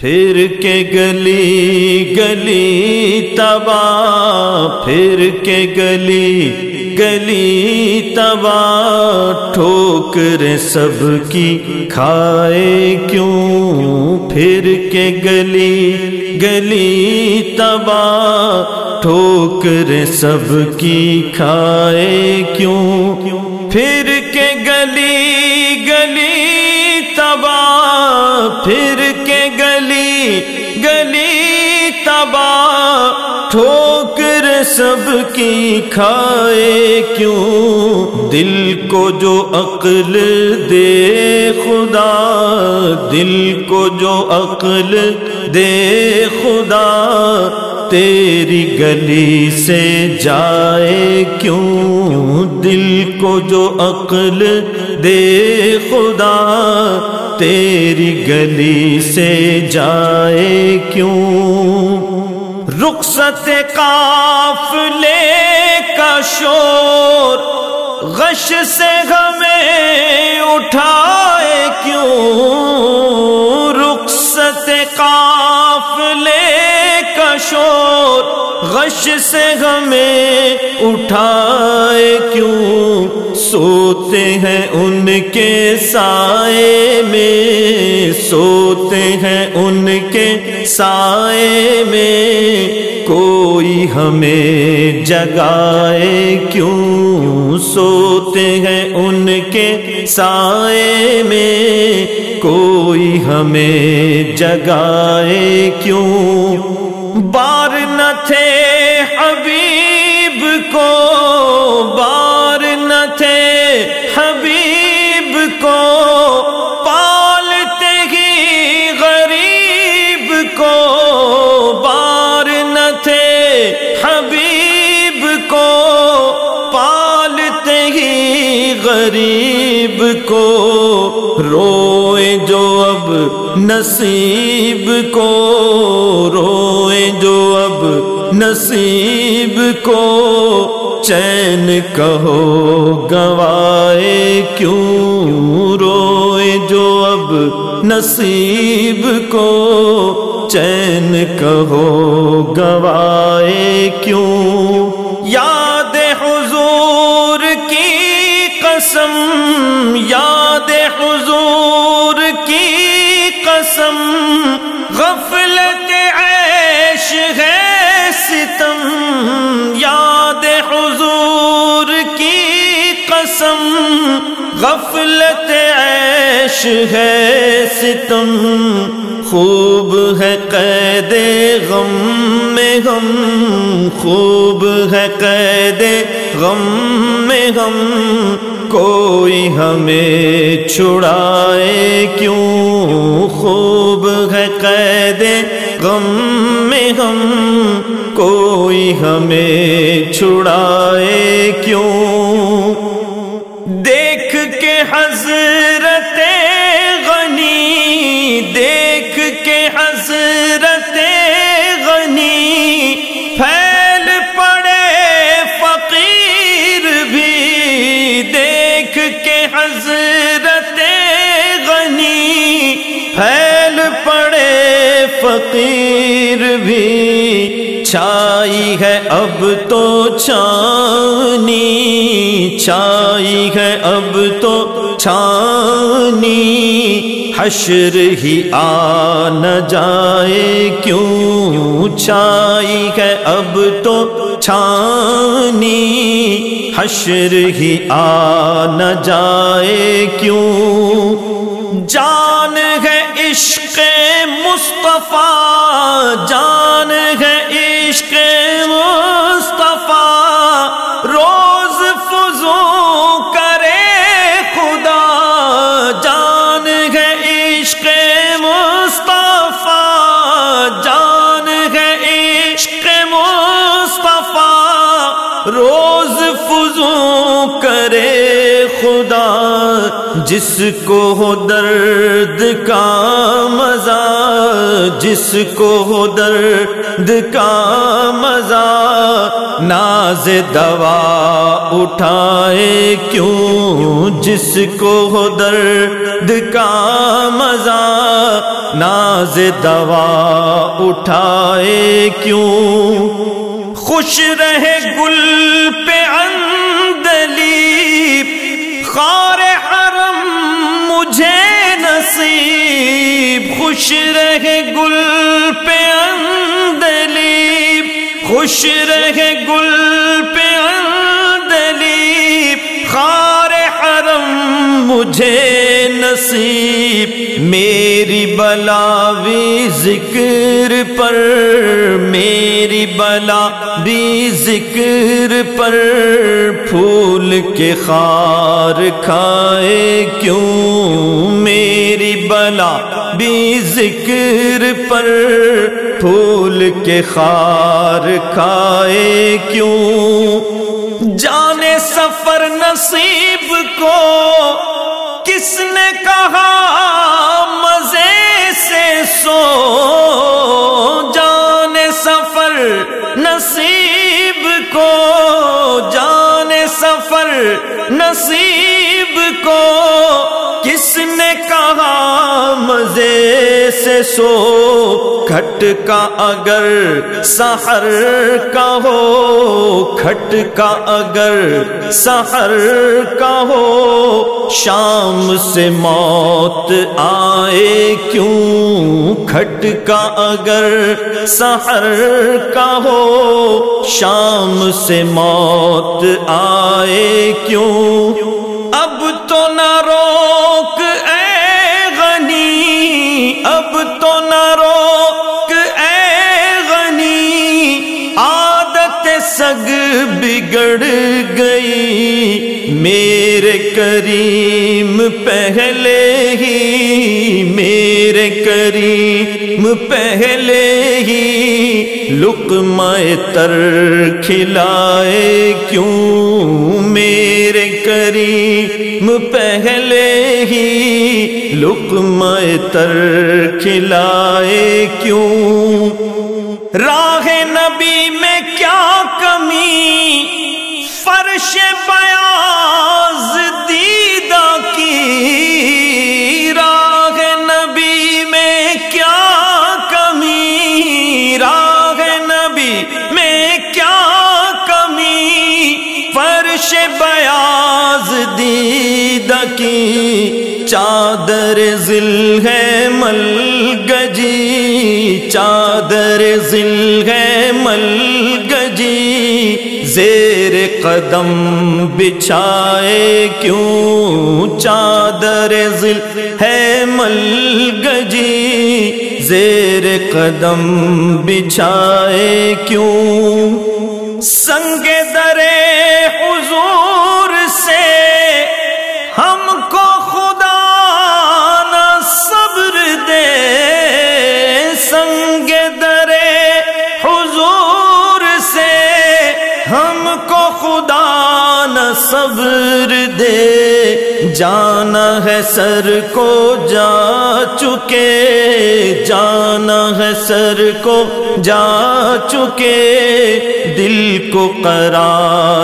پھر کے گلی گلی تبا پھر کے گلی گلی تبا ٹھوکر سب کی کھائے کیوں؟ پھر کے گلی گلی تبا ٹھوکر سب کی کھائے کیوں؟ پھر کے گلی گلی تبا پھر کے گلی گلی تبا ٹھوکر سب کی کھائے کیوں؟ دل کو جو عقل دے خدا، دل کو جو عقل دے خدا، تیری گلی سے جائے کیوں؟ دل کو جو عقل دے خدا، تیری گلی سے جائے کیوں؟ رخصت کاف لے کا شور غش سے ہمیں اٹھائے کیوں؟ رخصت کاف لے کا شور غش سے ہمیں اٹھائے کیوں؟ سوتے ہیں ان کے سائے میں، سوتے ہیں ان کے سائے میں۔ کوئی ہمیں جگائے کیوں؟ سوتے ہیں ان کے سائے میں۔ کوئی ہمیں جگائے کیوں؟ غریب کو روئے جو اب نصیب کو، روئے جو اب نصیب کو۔ چین کہو گوائے کیوں روئے جو اب نصیب کو۔ چین کہو گوائے کیوں حضور کی قسم، غفلت عیش ہے ستم۔ یاد حضور کی قسم، غفلت عیش ہے ستم۔ خوب ہے قید غم میں غم خوب ہے قید غم میں غم کوئی ہمیں چھڑائے کیوں؟ خوب ہے قید غم میں غم، کوئی ہمیں چھڑائے کیوں؟ دیکھ کے حضرت غنی، دیکھ کے حضرت فقیر بھی چھائی ہے، اب تو چھانی، چھائی ہے، اب تو چھانی۔ حشر ہی آ نہ جائے، کیوں چھائی ہے؟ اب تو چھانی۔ حشر ہی آ نہ جائے، کیوں؟ جان ہے عشق مصطفیٰ، جان ہے عشق مصطفیٰ۔ روز فضو کرے خدا، جان ہے عشق مصطفیٰ۔ جان ہے عشق مصطفیٰ۔ روز فضو کرے جس کو ہو درد کا مزہ، جس کو ہو درد کا مزہ، ناز دوا اٹھائے کیوں؟ جس کو ہو درد کا مزہ، ناز دوا اٹھائے کیوں؟ خوش رہے گل پہ نصیب خوش رہے گل پہ اندلیب خوش رہے گل پہ اندلیب۔ مجھے نصیب، میری بلا بھی ذکر پر، میری بلا بھی ذکر پر۔ پھول کے خار کھائے کیوں؟ میری بلا بھی ذکر پر۔ پھول کے خار کھائے کیوں؟ جانے سفر نصیب کو کس نے کہا مزے سے سو، جان سفر نصیب کو، جان سفر نصیب کو، کس نے کہا مزے سے سو کھٹ کا اگر سحر کا ہو کھٹ کا اگر سحر کا ہو، شام سے موت آئے کیوں؟ کھٹ کا اگر سحر کا ہو، شام سے موت آئے کیوں؟ اب تو نہ روک اب تو نہ روک اے غنی عادت سگ بگڑ گئی۔ میرے کریم پہلے ہی، میرے کریم پہلے ہی لقمہ تر کھلائے کیوں؟ میرے کریم پہلے ہی لقمہ تر کھلائے کیوں؟ راہ نبی میں بیاض دیدہ کی چادر ذل ہے مل گجی چادر ذل ہے مل گجی زیر قدم بچھائے کیوں؟ چادر ذل ہے مل گجی زیر قدم بچھائے کیوں؟ سنگ درے خدا نہ صبر دے۔ جانا ہے سر کو جا چکے۔ جانا ہے سر کو جا چکے۔ دل کو قرار